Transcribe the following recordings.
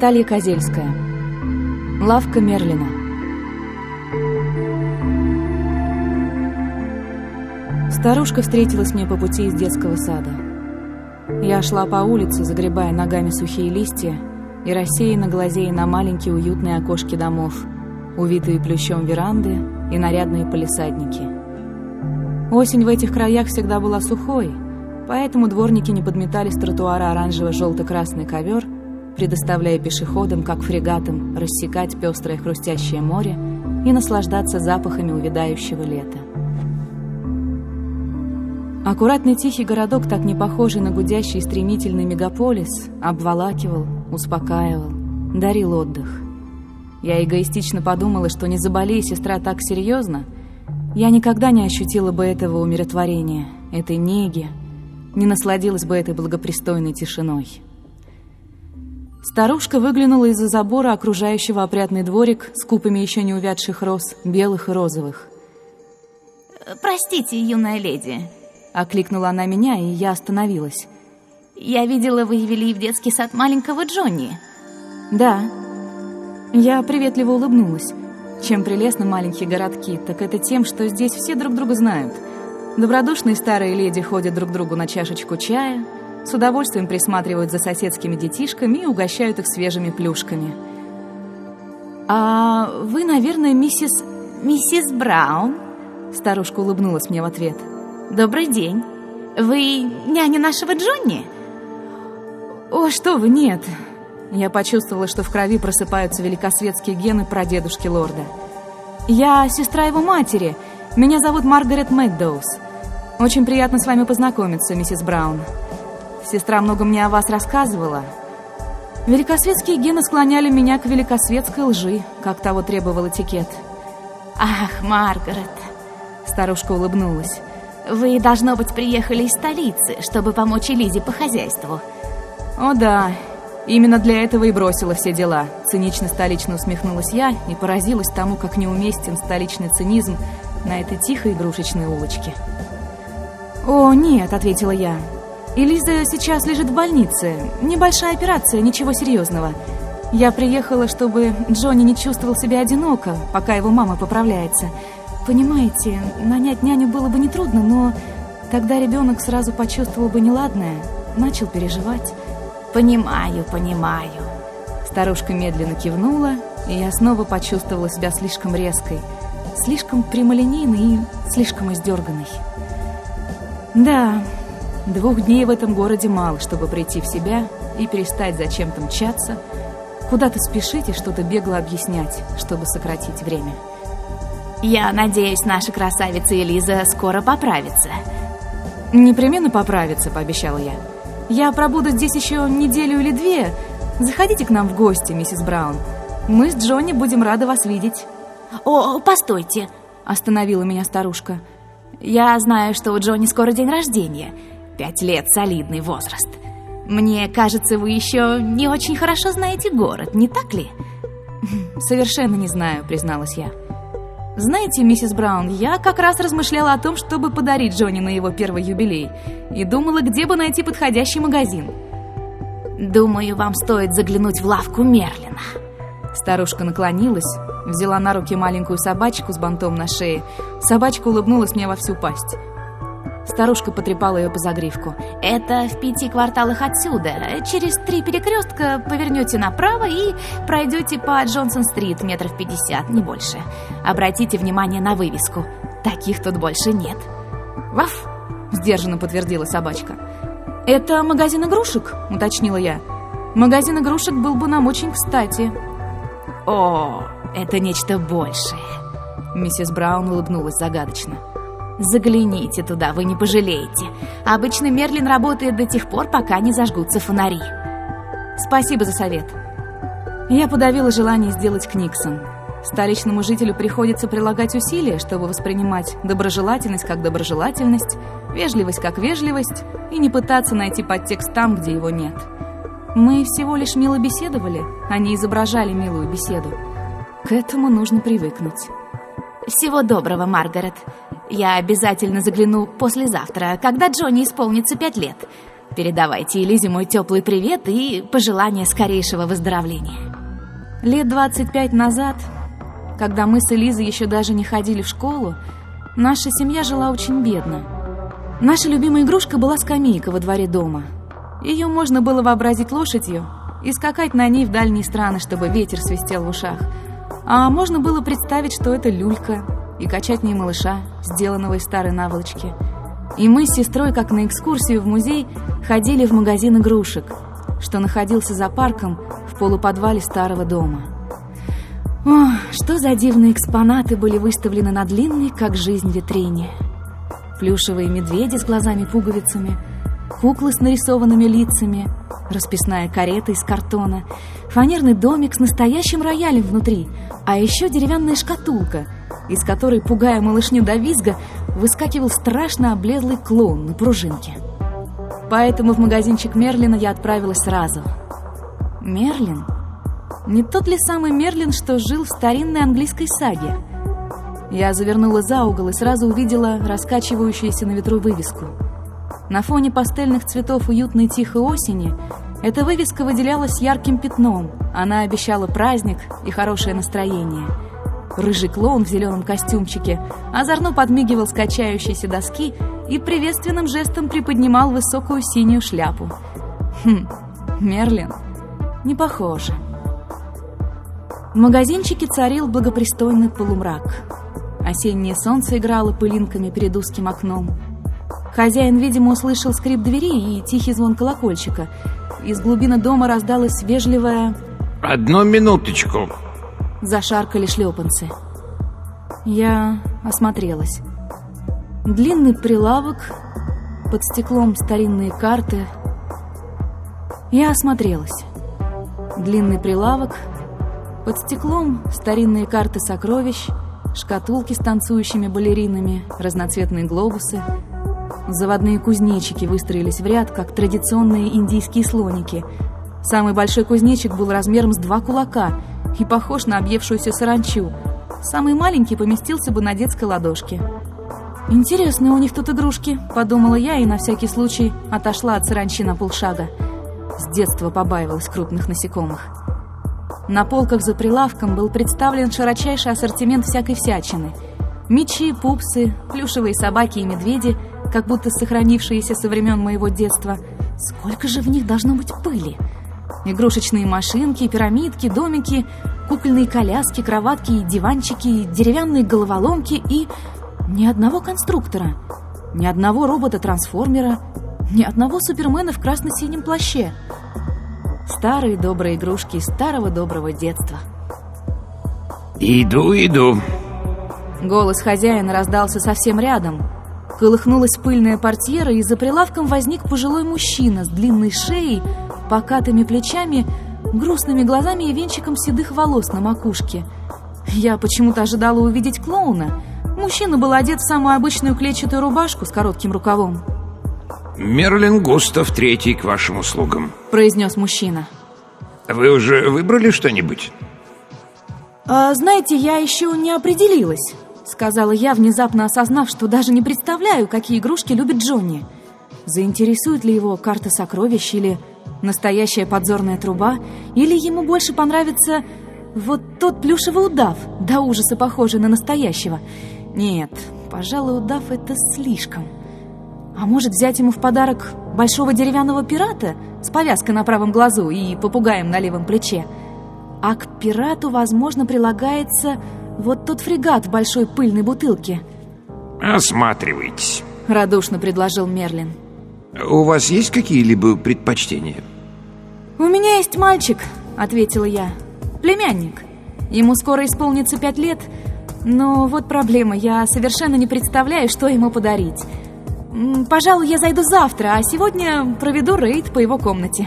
Наталья Козельская. Лавка Мерлина. Старушка встретилась мне по пути из детского сада. Я шла по улице, загребая ногами сухие листья и рассеянно глазея на маленькие уютные окошки домов, увитые плющом веранды и нарядные полисадники. Осень в этих краях всегда была сухой, поэтому дворники не подметали с тротуара оранжево-желто-красный ковер – предоставляя пешеходам, как фрегатам, рассекать пестрое хрустящее море и наслаждаться запахами увядающего лета. Аккуратный тихий городок, так не похожий на гудящий стремительный мегаполис, обволакивал, успокаивал, дарил отдых. Я эгоистично подумала, что не заболей сестра так серьезно, я никогда не ощутила бы этого умиротворения, этой неги, не насладилась бы этой благопристойной тишиной. Старушка выглянула из-за забора, окружающего опрятный дворик с купами еще не увядших роз, белых и розовых. «Простите, юная леди», — окликнула она меня, и я остановилась. «Я видела, вы вели в детский сад маленького Джонни». «Да». Я приветливо улыбнулась. Чем прелестны маленькие городки, так это тем, что здесь все друг друга знают. Добродушные старые леди ходят друг другу на чашечку чая — с удовольствием присматривают за соседскими детишками и угощают их свежими плюшками. «А вы, наверное, миссис... миссис Браун?» Старушка улыбнулась мне в ответ. «Добрый день. Вы няня нашего Джонни?» «О, что вы, нет!» Я почувствовала, что в крови просыпаются великосветские гены прадедушки лорда. «Я сестра его матери. Меня зовут Маргарет Мэддоус. Очень приятно с вами познакомиться, миссис Браун». Сестра много мне о вас рассказывала. Великосветские гены склоняли меня к великосветской лжи, как того требовал этикет. «Ах, Маргарет!» Старушка улыбнулась. «Вы, должно быть, приехали из столицы, чтобы помочь Элизе по хозяйству». «О да, именно для этого и бросила все дела». Цинично-столично усмехнулась я и поразилась тому, как неуместен столичный цинизм на этой тихой игрушечной улочке. «О, нет», — ответила я, Элиза сейчас лежит в больнице. Небольшая операция, ничего серьезного. Я приехала, чтобы Джонни не чувствовал себя одиноко, пока его мама поправляется. Понимаете, нанять няню было бы нетрудно, но тогда ребенок сразу почувствовал бы неладное, начал переживать. «Понимаю, понимаю». Старушка медленно кивнула, и я снова почувствовала себя слишком резкой, слишком прямолинейной и слишком издерганной. Да, Двух дней в этом городе мало, чтобы прийти в себя и перестать зачем-то мчаться, куда-то спешить и что-то бегло объяснять, чтобы сократить время. Я надеюсь, наша красавица Элиза скоро поправится. Непременно поправится, пообещала я. Я пробуду здесь еще неделю или две. Заходите к нам в гости, миссис Браун. Мы с Джонни будем рады вас видеть. О, постойте, остановила меня старушка. Я знаю, что у Джонни скоро день рождения. Пять лет — солидный возраст. Мне кажется, вы еще не очень хорошо знаете город, не так ли? Совершенно не знаю, призналась я. Знаете, миссис Браун, я как раз размышляла о том, чтобы подарить Джонни на его первый юбилей, и думала, где бы найти подходящий магазин. Думаю, вам стоит заглянуть в лавку Мерлина. Старушка наклонилась, взяла на руки маленькую собачку с бантом на шее. Собачка улыбнулась мне во всю пасть. Старушка потрепала ее по загривку. «Это в пяти кварталах отсюда. Через три перекрестка повернете направо и пройдете по Джонсон-стрит метров пятьдесят, не больше. Обратите внимание на вывеску. Таких тут больше нет». «Ваф!» — сдержанно подтвердила собачка. «Это магазин игрушек?» — уточнила я. «Магазин игрушек был бы нам очень кстати». «О, это нечто большее!» Миссис Браун улыбнулась загадочно. Загляните туда, вы не пожалеете. Обычно Мерлин работает до тех пор, пока не зажгутся фонари. Спасибо за совет. Я подавила желание сделать Книксон. Столичному жителю приходится прилагать усилия, чтобы воспринимать доброжелательность как доброжелательность, вежливость как вежливость и не пытаться найти подтекст там, где его нет. Мы всего лишь мило беседовали, а не изображали милую беседу. К этому нужно привыкнуть. Всего доброго, Маргарет. Я обязательно загляну послезавтра, когда Джонни исполнится пять лет. Передавайте Элизе мой теплый привет и пожелание скорейшего выздоровления. Лет 25 назад, когда мы с Элизой еще даже не ходили в школу, наша семья жила очень бедно. Наша любимая игрушка была скамейка во дворе дома. Ее можно было вообразить лошадью и скакать на ней в дальние страны, чтобы ветер свистел в ушах – а можно было представить, что это люлька и качать в ней малыша, сделанного из старой наволочки. И мы с сестрой, как на экскурсию в музей, ходили в магазин игрушек, что находился за парком в полуподвале старого дома. О, что за дивные экспонаты были выставлены на длинной, как жизнь, витрине. Плюшевые медведи с глазами-пуговицами, куклы с нарисованными лицами, расписная карета из картона, фанерный домик с настоящим роялем внутри — а еще деревянная шкатулка, из которой, пугая малышню до визга, выскакивал страшно облезлый клоун на пружинке. Поэтому в магазинчик Мерлина я отправилась сразу. Мерлин? Не тот ли самый Мерлин, что жил в старинной английской саге? Я завернула за угол и сразу увидела раскачивающуюся на ветру вывеску. На фоне пастельных цветов уютной тихой осени эта вывеска выделялась ярким пятном. Она обещала праздник и хорошее настроение. Рыжий клоун в зеленом костюмчике озорно подмигивал с доски и приветственным жестом приподнимал высокую синюю шляпу. Хм, Мерлин? Не похоже. В магазинчике царил благопристойный полумрак. Осеннее солнце играло пылинками перед узким окном. Хозяин, видимо, услышал скрип двери и тихий звон колокольчика — из глубины дома раздалось вежливое «Одну минуточку!» Зашаркали шлепанцы. Я осмотрелась. Длинный прилавок, под стеклом старинные карты. Я осмотрелась. Длинный прилавок, под стеклом старинные карты сокровищ, шкатулки с танцующими балеринами, разноцветные глобусы — Заводные кузнечики выстроились в ряд, как традиционные индийские слоники. Самый большой кузнечик был размером с два кулака и похож на объевшуюся саранчу. Самый маленький поместился бы на детской ладошке. «Интересные у них тут игрушки», — подумала я и на всякий случай отошла от саранчи на полшага. С детства побаивалась крупных насекомых. На полках за прилавком был представлен широчайший ассортимент всякой всячины. Мечи, пупсы, плюшевые собаки и медведи — как будто сохранившиеся со времен моего детства. Сколько же в них должно быть пыли? Игрушечные машинки, пирамидки, домики, кукольные коляски, кроватки и диванчики, деревянные головоломки и... Ни одного конструктора, ни одного робота-трансформера, ни одного супермена в красно-синем плаще. Старые добрые игрушки старого доброго детства. «Иду, иду!» Голос хозяина раздался совсем рядом — Колыхнулась пыльная портьера, и за прилавком возник пожилой мужчина с длинной шеей, покатыми плечами, грустными глазами и венчиком седых волос на макушке. Я почему-то ожидала увидеть клоуна. Мужчина был одет в самую обычную клетчатую рубашку с коротким рукавом. «Мерлин Густав Третий к вашим услугам», — произнес мужчина. «Вы уже выбрали что-нибудь?» а, «Знаете, я еще не определилась». Сказала я, внезапно осознав, что даже не представляю, какие игрушки любит Джонни. Заинтересует ли его карта сокровищ или настоящая подзорная труба, или ему больше понравится вот тот плюшевый удав, до ужаса похожий на настоящего. Нет, пожалуй, удав — это слишком. А может взять ему в подарок большого деревянного пирата с повязкой на правом глазу и попугаем на левом плече? А к пирату, возможно, прилагается вот тот фрегат в большой пыльной бутылке. Осматривайтесь. Радушно предложил Мерлин. У вас есть какие-либо предпочтения? У меня есть мальчик, ответила я. Племянник. Ему скоро исполнится пять лет, но вот проблема, я совершенно не представляю, что ему подарить. Пожалуй, я зайду завтра, а сегодня проведу рейд по его комнате.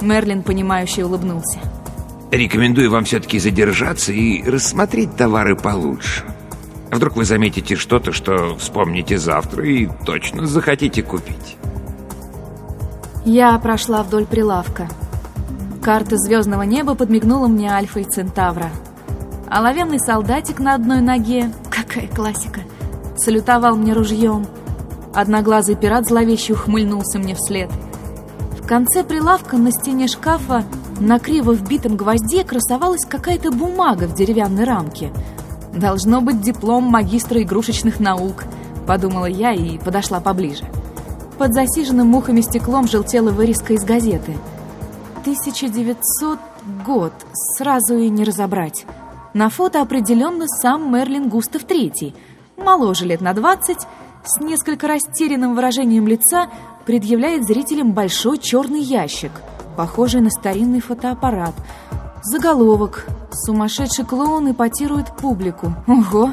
Мерлин, понимающе улыбнулся. Рекомендую вам все-таки задержаться и рассмотреть товары получше. Вдруг вы заметите что-то, что вспомните завтра и точно захотите купить. Я прошла вдоль прилавка. Карта звездного неба подмигнула мне Альфа и Центавра. Оловянный солдатик на одной ноге, какая классика, салютовал мне ружьем. Одноглазый пират зловеще ухмыльнулся мне вслед. В конце прилавка на стене шкафа на криво вбитом гвозде красовалась какая-то бумага в деревянной рамке. «Должно быть диплом магистра игрушечных наук», — подумала я и подошла поближе. Под засиженным мухами стеклом желтела вырезка из газеты. 1900 год, сразу и не разобрать. На фото определенно сам Мерлин Густав III, моложе лет на 20, с несколько растерянным выражением лица предъявляет зрителям большой черный ящик — похожий на старинный фотоаппарат. Заголовок «Сумасшедший клоун ипотирует публику». Ого!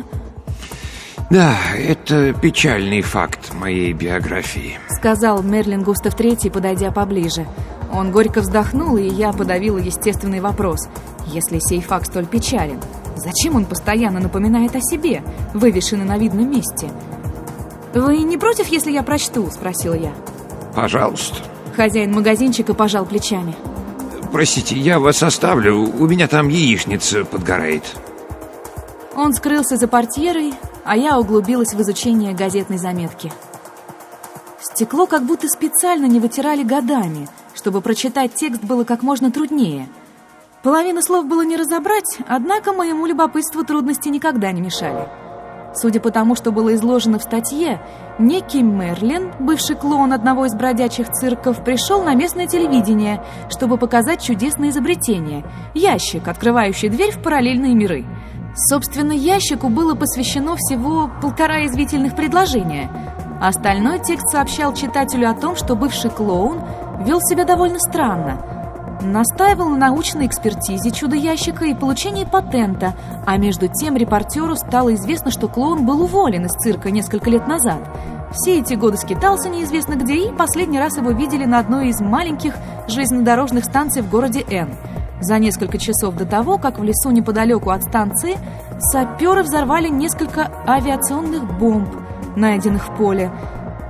Да, это печальный факт моей биографии. Сказал Мерлин Густав III, подойдя поближе. Он горько вздохнул, и я подавила естественный вопрос. Если сей факт столь печален, зачем он постоянно напоминает о себе, вывешенный на видном месте? «Вы не против, если я прочту?» – спросила я. «Пожалуйста». Хозяин магазинчика пожал плечами. Простите, я вас оставлю. У меня там яичница подгорает. Он скрылся за портьерой, а я углубилась в изучение газетной заметки. Стекло как будто специально не вытирали годами, чтобы прочитать текст было как можно труднее. Половину слов было не разобрать, однако моему любопытству трудности никогда не мешали. Судя по тому, что было изложено в статье, некий Мерлин, бывший клоун одного из бродячих цирков, пришел на местное телевидение, чтобы показать чудесное изобретение – ящик, открывающий дверь в параллельные миры. Собственно, ящику было посвящено всего полтора извительных предложения. Остальной текст сообщал читателю о том, что бывший клоун вел себя довольно странно – настаивал на научной экспертизе чудо-ящика и получении патента, а между тем репортеру стало известно, что клоун был уволен из цирка несколько лет назад. Все эти годы скитался неизвестно где, и последний раз его видели на одной из маленьких железнодорожных станций в городе Н. За несколько часов до того, как в лесу неподалеку от станции, саперы взорвали несколько авиационных бомб, найденных в поле,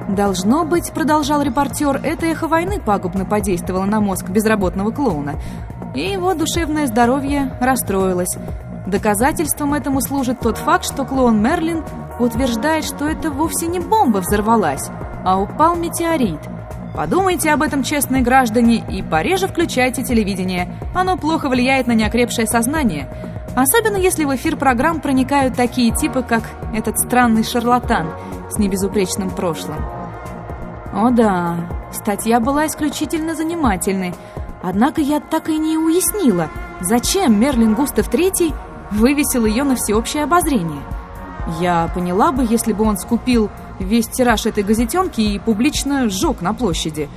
Должно быть, продолжал репортер, это эхо войны пагубно подействовало на мозг безработного клоуна, и его душевное здоровье расстроилось. Доказательством этому служит тот факт, что клоун Мерлин утверждает, что это вовсе не бомба взорвалась, а упал метеорит. Подумайте об этом, честные граждане, и пореже включайте телевидение. Оно плохо влияет на неокрепшее сознание. Особенно если в эфир программ проникают такие типы, как этот странный шарлатан с небезупречным прошлым. О да, статья была исключительно занимательной. Однако я так и не уяснила, зачем Мерлин Густав III вывесил ее на всеобщее обозрение. Я поняла бы, если бы он скупил весь тираж этой газетенки и публично сжег на площади.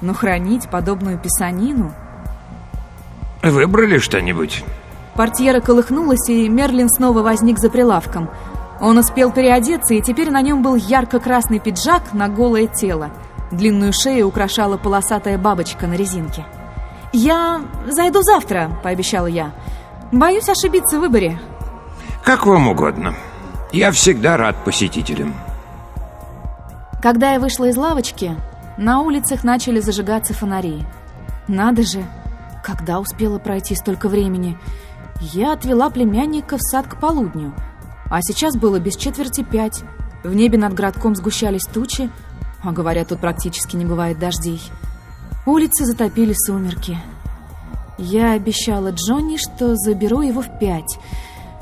Но хранить подобную писанину... Выбрали что-нибудь? Портьера колыхнулась, и Мерлин снова возник за прилавком – он успел переодеться, и теперь на нем был ярко-красный пиджак на голое тело. Длинную шею украшала полосатая бабочка на резинке. «Я зайду завтра», — пообещала я. «Боюсь ошибиться в выборе». «Как вам угодно. Я всегда рад посетителям». Когда я вышла из лавочки, на улицах начали зажигаться фонари. Надо же, когда успела пройти столько времени? Я отвела племянника в сад к полудню — а сейчас было без четверти пять. В небе над городком сгущались тучи, а говорят, тут практически не бывает дождей. Улицы затопили сумерки. Я обещала Джонни, что заберу его в пять.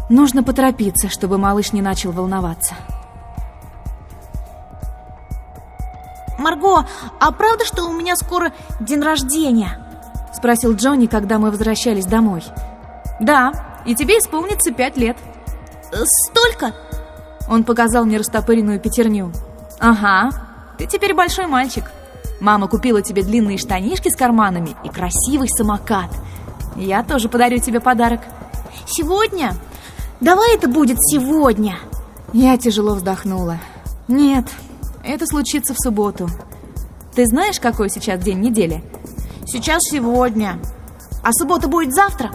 Нужно поторопиться, чтобы малыш не начал волноваться. Марго, а правда, что у меня скоро день рождения? Спросил Джонни, когда мы возвращались домой. Да, и тебе исполнится пять лет. Э, столько? Он показал мне растопыренную пятерню. Ага, ты теперь большой мальчик. Мама купила тебе длинные штанишки с карманами и красивый самокат. Я тоже подарю тебе подарок. Сегодня? Давай это будет сегодня. Я тяжело вздохнула. Нет, это случится в субботу. Ты знаешь, какой сейчас день недели? Сейчас сегодня. А суббота будет завтра?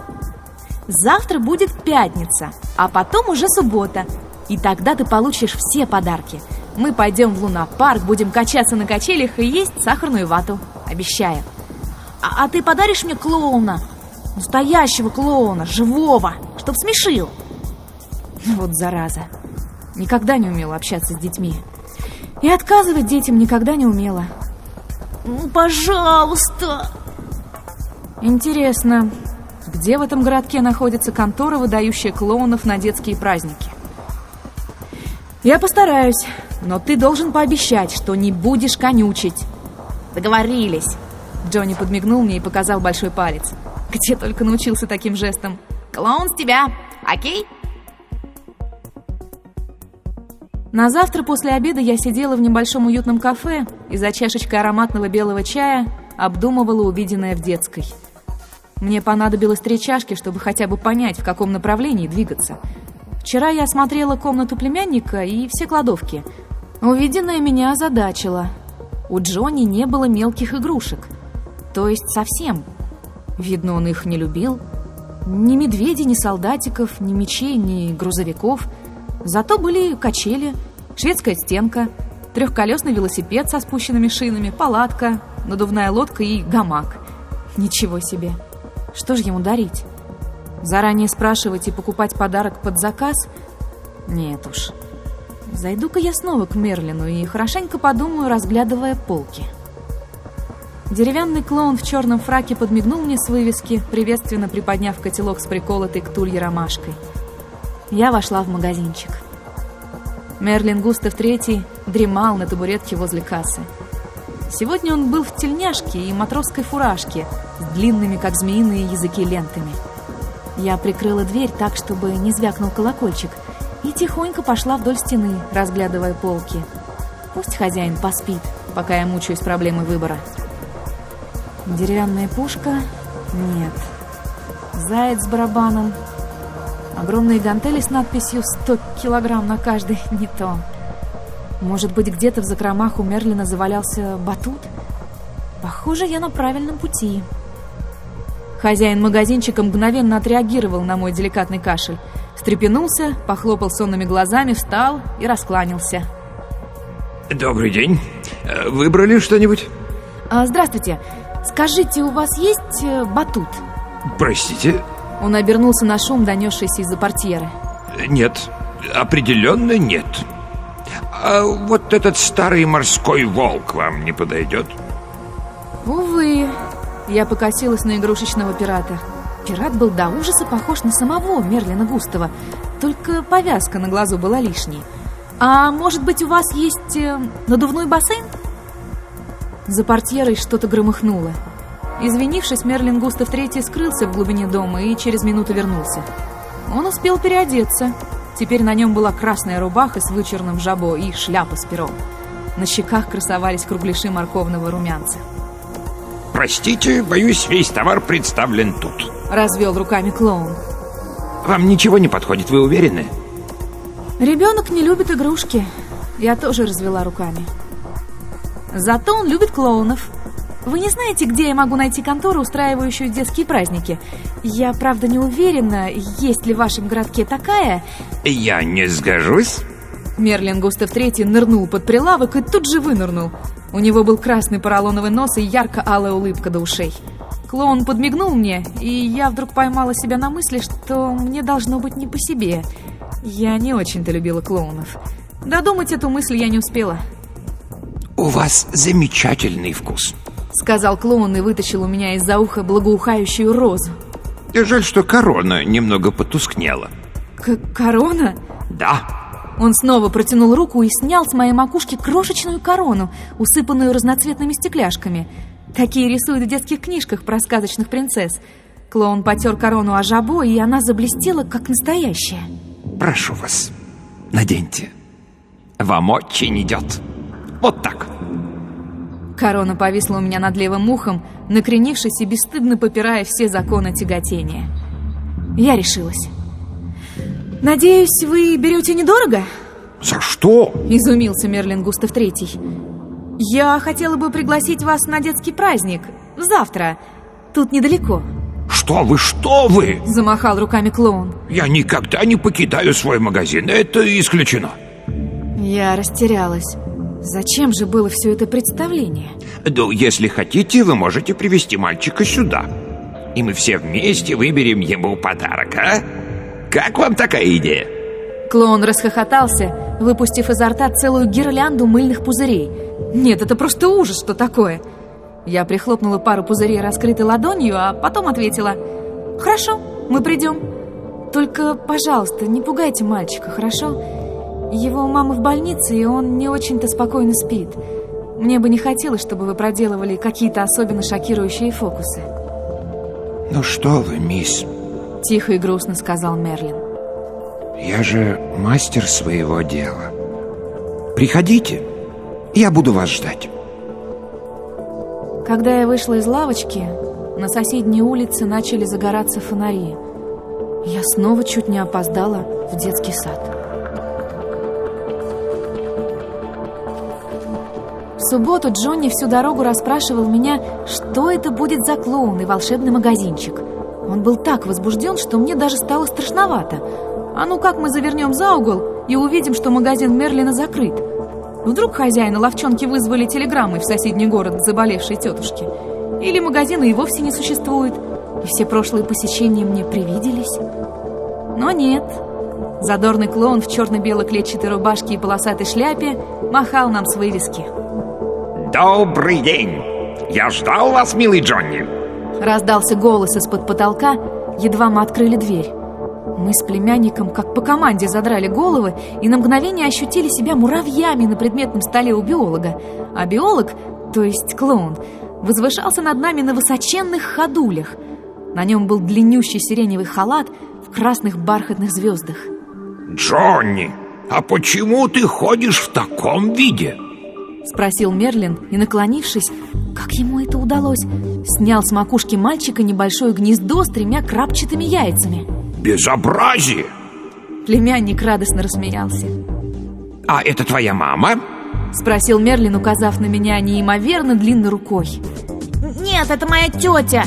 Завтра будет пятница, а потом уже суббота. И тогда ты получишь все подарки. Мы пойдем в лунопарк, будем качаться на качелях и есть сахарную вату. Обещаю. А, а ты подаришь мне клоуна? Настоящего клоуна, живого, чтоб смешил. Вот зараза. Никогда не умела общаться с детьми. И отказывать детям никогда не умела. Ну, пожалуйста. Интересно, где в этом городке находится контора, выдающая клоунов на детские праздники? Я постараюсь, но ты должен пообещать, что не будешь конючить. Договорились. Джонни подмигнул мне и показал большой палец. Где только научился таким жестом. Клоун с тебя, окей? На завтра после обеда я сидела в небольшом уютном кафе и за чашечкой ароматного белого чая обдумывала увиденное в детской. Мне понадобилось три чашки, чтобы хотя бы понять, в каком направлении двигаться. Вчера я осмотрела комнату племянника и все кладовки. Увиденное меня озадачило. У Джонни не было мелких игрушек. То есть совсем. Видно, он их не любил. Ни медведей, ни солдатиков, ни мечей, ни грузовиков – Зато были качели, шведская стенка, трехколесный велосипед со спущенными шинами, палатка, надувная лодка и гамак. Ничего себе! Что же ему дарить? Заранее спрашивать и покупать подарок под заказ? Нет уж. Зайду-ка я снова к Мерлину и хорошенько подумаю, разглядывая полки. Деревянный клоун в черном фраке подмигнул мне с вывески, приветственно приподняв котелок с приколотой к тулье ромашкой. Я вошла в магазинчик. Мерлин Густав III дремал на табуретке возле кассы. Сегодня он был в тельняшке и матросской фуражке с длинными, как змеиные языки, лентами. Я прикрыла дверь так, чтобы не звякнул колокольчик, и тихонько пошла вдоль стены, разглядывая полки. Пусть хозяин поспит, пока я мучаюсь проблемой выбора. Деревянная пушка? Нет. Заяц с барабаном? Огромные гантели с надписью «100 килограмм на каждый» не то. Может быть, где-то в закромах у Мерлина завалялся батут? Похоже, я на правильном пути. Хозяин магазинчика мгновенно отреагировал на мой деликатный кашель. Встрепенулся, похлопал сонными глазами, встал и раскланялся. Добрый день. Э, выбрали что-нибудь? А, здравствуйте. Скажите, у вас есть э, батут? Простите? Он обернулся на шум, донесшийся из-за портьеры. Нет, определенно нет. А вот этот старый морской волк вам не подойдет? Увы. Я покосилась на игрушечного пирата. Пират был до ужаса похож на самого Мерлина Густава, только повязка на глазу была лишней. А может быть, у вас есть э, надувной бассейн? За портьерой что-то громыхнуло. Извинившись, Мерлин Густав III скрылся в глубине дома и через минуту вернулся. Он успел переодеться. Теперь на нем была красная рубаха с вычурным жабо и шляпа с пером. На щеках красовались кругляши морковного румянца. «Простите, боюсь, весь товар представлен тут», — развел руками клоун. «Вам ничего не подходит, вы уверены?» «Ребенок не любит игрушки». Я тоже развела руками. Зато он любит клоунов. Вы не знаете, где я могу найти контору, устраивающую детские праздники? Я, правда, не уверена, есть ли в вашем городке такая... Я не сгожусь. Мерлин Густав III нырнул под прилавок и тут же вынырнул. У него был красный поролоновый нос и ярко-алая улыбка до ушей. Клоун подмигнул мне, и я вдруг поймала себя на мысли, что мне должно быть не по себе. Я не очень-то любила клоунов. Додумать эту мысль я не успела. У вас замечательный вкус. Сказал клоун и вытащил у меня из-за уха благоухающую розу. И жаль, что корона немного потускнела. К корона? Да. Он снова протянул руку и снял с моей макушки крошечную корону, усыпанную разноцветными стекляшками. Такие рисуют в детских книжках про сказочных принцесс. Клоун потер корону о жабо, и она заблестела, как настоящая. Прошу вас, наденьте. Вам очень идет. Вот так. Корона повисла у меня над левым ухом, накренившись и бесстыдно попирая все законы тяготения. Я решилась. «Надеюсь, вы берете недорого?» «За что?» – изумился Мерлин Густав Третий. «Я хотела бы пригласить вас на детский праздник. Завтра. Тут недалеко». «Что вы, что вы?» – замахал руками клоун. «Я никогда не покидаю свой магазин. Это исключено». Я растерялась. Зачем же было все это представление? Ну, если хотите, вы можете привести мальчика сюда. И мы все вместе выберем ему подарок, а? Как вам такая идея? Клоун расхохотался, выпустив изо рта целую гирлянду мыльных пузырей. Нет, это просто ужас, что такое. Я прихлопнула пару пузырей раскрытой ладонью, а потом ответила «Хорошо, мы придем. Только, пожалуйста, не пугайте мальчика, хорошо? Его мама в больнице, и он не очень-то спокойно спит. Мне бы не хотелось, чтобы вы проделывали какие-то особенно шокирующие фокусы». «Ну что вы, мисс, Тихо и грустно сказал Мерлин. Я же мастер своего дела. Приходите, я буду вас ждать. Когда я вышла из лавочки, на соседней улице начали загораться фонари. Я снова чуть не опоздала в детский сад. Субботу Джонни всю дорогу расспрашивал меня, что это будет за клоун и волшебный магазинчик – он был так возбужден, что мне даже стало страшновато. А ну как мы завернем за угол и увидим, что магазин Мерлина закрыт? Вдруг хозяина ловчонки вызвали телеграммой в соседний город заболевшей тетушке? Или магазина и вовсе не существует, и все прошлые посещения мне привиделись? Но нет. Задорный клоун в черно-белой клетчатой рубашке и полосатой шляпе махал нам свои виски. «Добрый день! Я ждал вас, милый Джонни!» Раздался голос из-под потолка, едва мы открыли дверь. Мы с племянником, как по команде, задрали головы и на мгновение ощутили себя муравьями на предметном столе у биолога. А биолог, то есть клоун, возвышался над нами на высоченных ходулях. На нем был длиннющий сиреневый халат в красных бархатных звездах. «Джонни, а почему ты ходишь в таком виде?» Спросил Мерлин и, наклонившись, как ему это удалось, снял с макушки мальчика небольшое гнездо с тремя крапчатыми яйцами. Безобразие! Племянник радостно рассмеялся. А это твоя мама? Спросил Мерлин, указав на меня неимоверно длинной рукой. Нет, это моя тетя,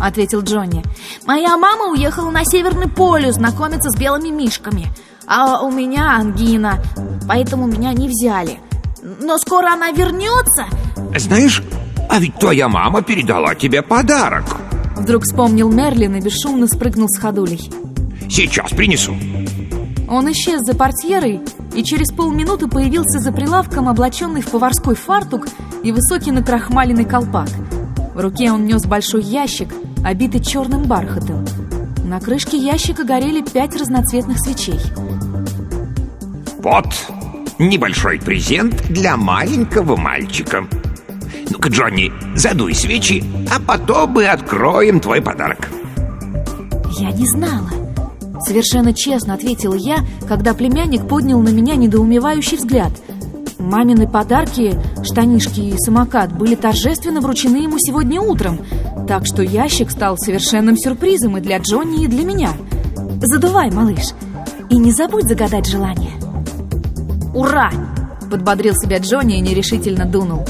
ответил Джонни. Моя мама уехала на Северный полюс знакомиться с белыми мишками. А у меня ангина, поэтому меня не взяли. Но скоро она вернется Знаешь, а ведь твоя мама передала тебе подарок Вдруг вспомнил Мерлин и бесшумно спрыгнул с ходулей Сейчас принесу Он исчез за портьерой и через полминуты появился за прилавком, облаченный в поварской фартук и высокий накрахмаленный колпак. В руке он нес большой ящик, обитый черным бархатом. На крышке ящика горели пять разноцветных свечей. Вот, небольшой презент для маленького мальчика. Ну-ка, Джонни, задуй свечи, а потом мы откроем твой подарок. Я не знала. Совершенно честно ответила я, когда племянник поднял на меня недоумевающий взгляд. Мамины подарки, штанишки и самокат были торжественно вручены ему сегодня утром, так что ящик стал совершенным сюрпризом и для Джонни, и для меня. Задувай, малыш, и не забудь загадать желание. «Ура!» – подбодрил себя Джонни и нерешительно дунул.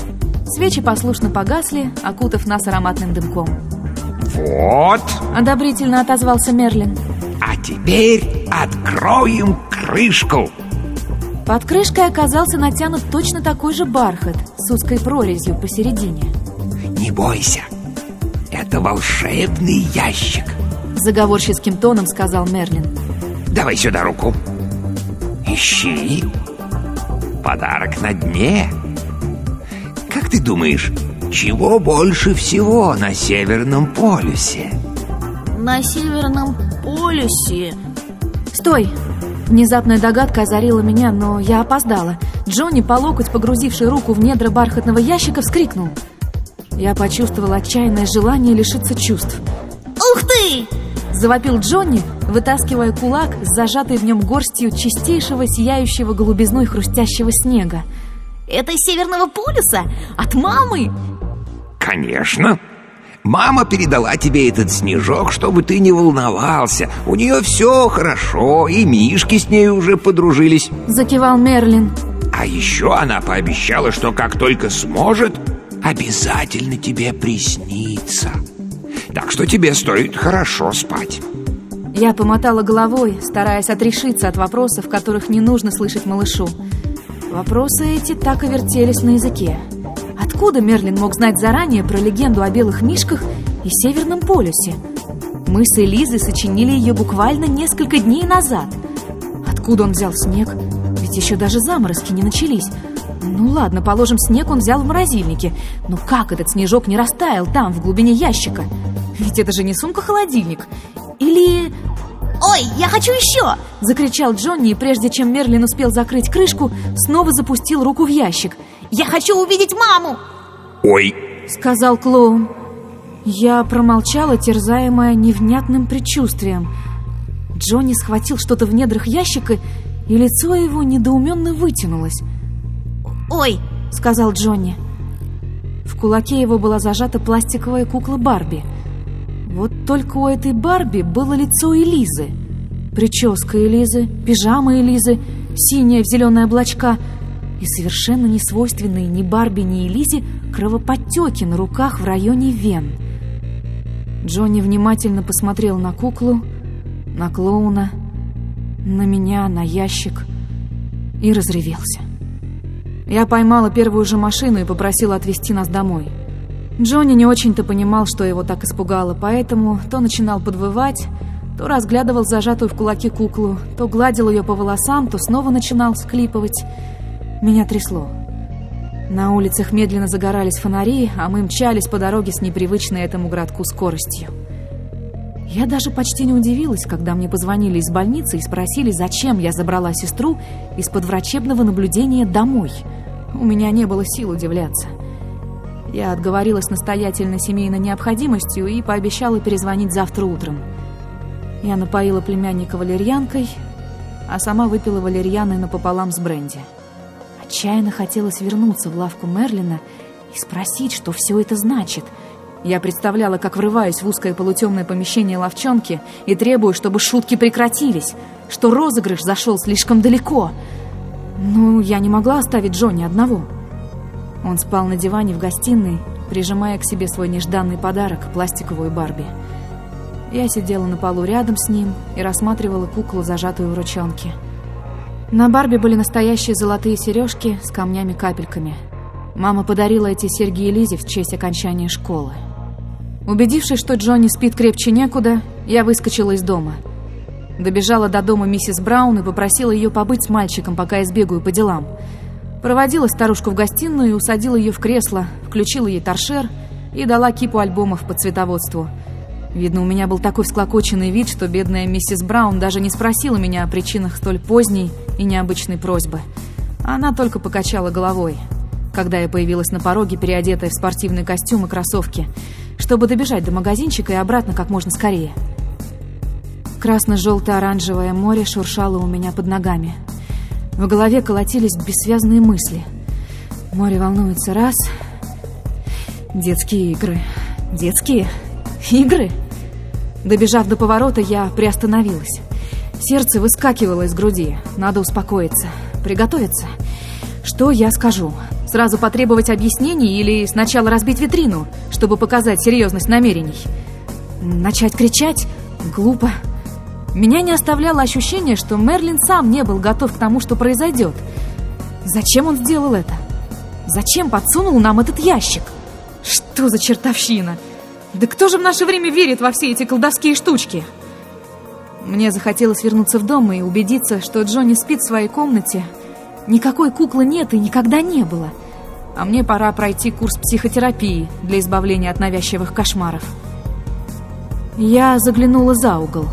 Свечи послушно погасли, окутав нас ароматным дымком. Вот. Одобрительно отозвался Мерлин. А теперь откроем крышку. Под крышкой оказался натянут точно такой же бархат с узкой прорезью посередине. Не бойся, это волшебный ящик. Заговорческим тоном сказал Мерлин. Давай сюда руку. Ищи. Подарок на дне. Как ты думаешь, чего больше всего на Северном полюсе? На Северном полюсе Стой! Внезапная догадка озарила меня, но я опоздала. Джонни, по локоть погрузивший руку в недра бархатного ящика, вскрикнул. Я почувствовала отчаянное желание лишиться чувств. «Ух ты!» Завопил Джонни, вытаскивая кулак с зажатой в нем горстью чистейшего, сияющего голубизной хрустящего снега. «Это из Северного полюса? От мамы?» «Конечно!» Мама передала тебе этот снежок, чтобы ты не волновался. У нее все хорошо, и Мишки с ней уже подружились. Закивал Мерлин. А еще она пообещала, что как только сможет, обязательно тебе приснится. Так что тебе стоит хорошо спать. Я помотала головой, стараясь отрешиться от вопросов, которых не нужно слышать малышу. Вопросы эти так и вертелись на языке. Откуда Мерлин мог знать заранее про легенду о белых мишках и Северном полюсе? Мы с Элизой сочинили ее буквально несколько дней назад. Откуда он взял снег? Ведь еще даже заморозки не начались. Ну ладно, положим, снег он взял в морозильнике. Но как этот снежок не растаял там, в глубине ящика? Ведь это же не сумка-холодильник. Или... «Ой, я хочу еще!» Закричал Джонни, и прежде чем Мерлин успел закрыть крышку, снова запустил руку в ящик. «Я хочу увидеть маму!» «Ой!» Сказал клоун. Я промолчала, терзаемая невнятным предчувствием. Джонни схватил что-то в недрах ящика, и лицо его недоуменно вытянулось. «Ой!» — сказал Джонни. В кулаке его была зажата пластиковая кукла Барби — вот только у этой Барби было лицо Элизы. Прическа Элизы, пижама Элизы, синяя в зеленые облачка и совершенно не свойственные ни Барби, ни Элизе кровоподтеки на руках в районе вен. Джонни внимательно посмотрел на куклу, на клоуна, на меня, на ящик и разревелся. Я поймала первую же машину и попросила отвезти нас домой. Джонни не очень-то понимал, что его так испугало, поэтому то начинал подвывать, то разглядывал зажатую в кулаке куклу, то гладил ее по волосам, то снова начинал склипывать. Меня трясло. На улицах медленно загорались фонари, а мы мчались по дороге с непривычной этому городку скоростью. Я даже почти не удивилась, когда мне позвонили из больницы и спросили, зачем я забрала сестру из-под врачебного наблюдения домой. У меня не было сил удивляться. Я отговорилась настоятельно семейной необходимостью и пообещала перезвонить завтра утром. Я напоила племянника валерьянкой, а сама выпила валерьяны напополам с бренди. Отчаянно хотелось вернуться в лавку Мерлина и спросить, что все это значит. Я представляла, как врываюсь в узкое полутемное помещение ловчонки и требую, чтобы шутки прекратились, что розыгрыш зашел слишком далеко. Ну, я не могла оставить Джонни одного. — он спал на диване в гостиной, прижимая к себе свой нежданный подарок, пластиковую Барби. Я сидела на полу рядом с ним и рассматривала куклу, зажатую в ручонке. На Барби были настоящие золотые сережки с камнями-капельками. Мама подарила эти серьги Элизе в честь окончания школы. Убедившись, что Джонни спит крепче некуда, я выскочила из дома. Добежала до дома миссис Браун и попросила ее побыть с мальчиком, пока я сбегаю по делам – Проводила старушку в гостиную и усадила ее в кресло, включила ей торшер и дала кипу альбомов по цветоводству. Видно, у меня был такой всклокоченный вид, что бедная миссис Браун даже не спросила меня о причинах столь поздней и необычной просьбы. Она только покачала головой, когда я появилась на пороге, переодетая в спортивный костюм и кроссовки, чтобы добежать до магазинчика и обратно как можно скорее. Красно-желто-оранжевое море шуршало у меня под ногами – в голове колотились бессвязные мысли. Море волнуется раз. Детские игры. Детские игры. Добежав до поворота, я приостановилась. Сердце выскакивало из груди. Надо успокоиться. Приготовиться. Что я скажу? Сразу потребовать объяснений или сначала разбить витрину, чтобы показать серьезность намерений? Начать кричать? Глупо. Меня не оставляло ощущение, что Мерлин сам не был готов к тому, что произойдет. Зачем он сделал это? Зачем подсунул нам этот ящик? Что за чертовщина? Да кто же в наше время верит во все эти колдовские штучки? Мне захотелось вернуться в дом и убедиться, что Джонни спит в своей комнате. Никакой куклы нет и никогда не было. А мне пора пройти курс психотерапии для избавления от навязчивых кошмаров. Я заглянула за угол.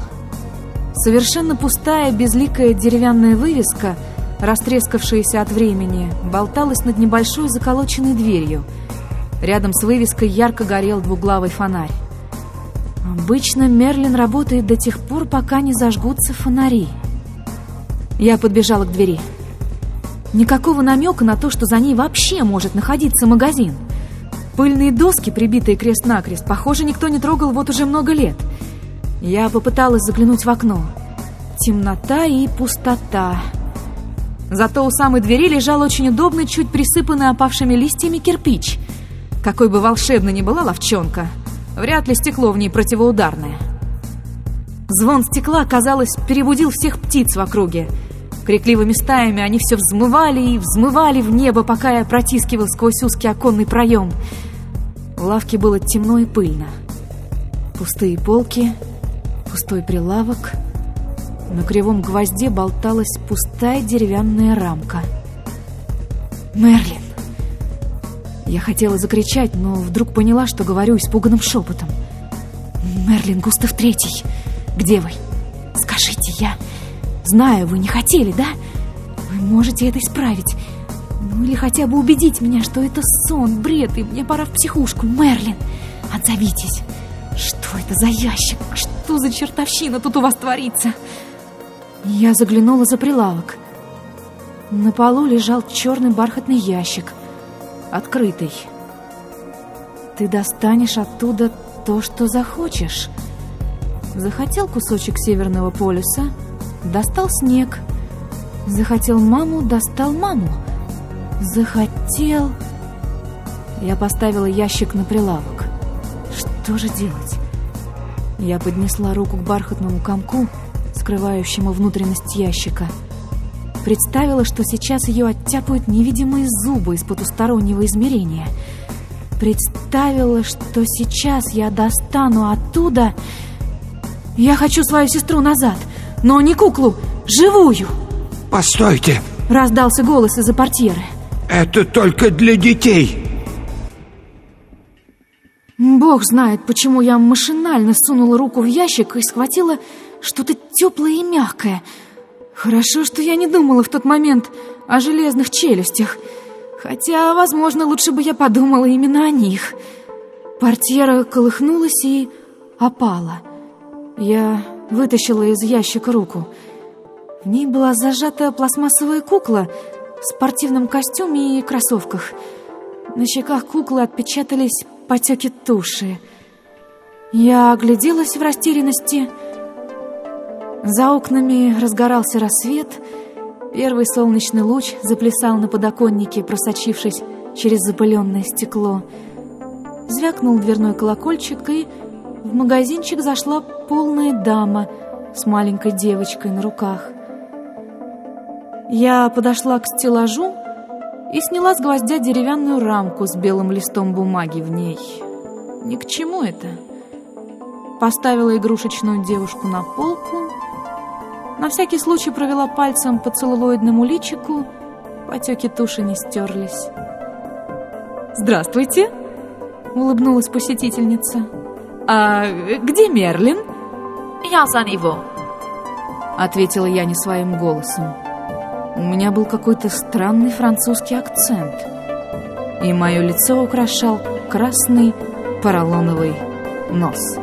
Совершенно пустая, безликая деревянная вывеска, растрескавшаяся от времени, болталась над небольшой заколоченной дверью. Рядом с вывеской ярко горел двуглавый фонарь. Обычно Мерлин работает до тех пор, пока не зажгутся фонари. Я подбежала к двери. Никакого намека на то, что за ней вообще может находиться магазин. Пыльные доски, прибитые крест-накрест, похоже, никто не трогал вот уже много лет. Я попыталась заглянуть в окно. Темнота и пустота. Зато у самой двери лежал очень удобный, чуть присыпанный опавшими листьями кирпич. Какой бы волшебной ни была ловчонка, вряд ли стекло в ней противоударное. Звон стекла, казалось, перебудил всех птиц в округе. Крикливыми стаями они все взмывали и взмывали в небо, пока я протискивал сквозь узкий оконный проем. В лавке было темно и пыльно. Пустые полки, пустой прилавок. На кривом гвозде болталась пустая деревянная рамка. «Мерлин!» Я хотела закричать, но вдруг поняла, что говорю испуганным шепотом. «Мерлин Густав Третий, где вы? Скажите, я...» Знаю, вы не хотели, да? Вы можете это исправить. Ну или хотя бы убедить меня, что это сон, бред, и мне пора в психушку. Мерлин, отзовитесь. Что это за ящик? Что за чертовщина тут у вас творится? Я заглянула за прилавок. На полу лежал черный бархатный ящик, открытый. Ты достанешь оттуда то, что захочешь. Захотел кусочек Северного полюса — достал снег. Захотел маму, достал маму. Захотел... Я поставила ящик на прилавок. Что же делать? Я поднесла руку к бархатному комку, скрывающему внутренность ящика. Представила, что сейчас ее оттяпают невидимые зубы из потустороннего измерения. Представила, что сейчас я достану оттуда... Я хочу свою сестру назад — но не куклу, живую. Постойте. Раздался голос из-за портьеры. Это только для детей. Бог знает, почему я машинально сунула руку в ящик и схватила что-то теплое и мягкое. Хорошо, что я не думала в тот момент о железных челюстях. Хотя, возможно, лучше бы я подумала именно о них. Портьера колыхнулась и опала. Я вытащила из ящика руку. В ней была зажата пластмассовая кукла в спортивном костюме и кроссовках. На щеках куклы отпечатались потеки туши. Я огляделась в растерянности. За окнами разгорался рассвет. Первый солнечный луч заплясал на подоконнике, просочившись через запыленное стекло. Звякнул дверной колокольчик, и в магазинчик зашла полная дама с маленькой девочкой на руках. Я подошла к стеллажу и сняла с гвоздя деревянную рамку с белым листом бумаги в ней. Ни к чему это. Поставила игрушечную девушку на полку, на всякий случай провела пальцем по целлулоидному личику, потеки туши не стерлись. «Здравствуйте!» — улыбнулась посетительница. «А где Мерлин?» «Я за него», — ответила я не своим голосом. У меня был какой-то странный французский акцент, и мое лицо украшал красный поролоновый нос.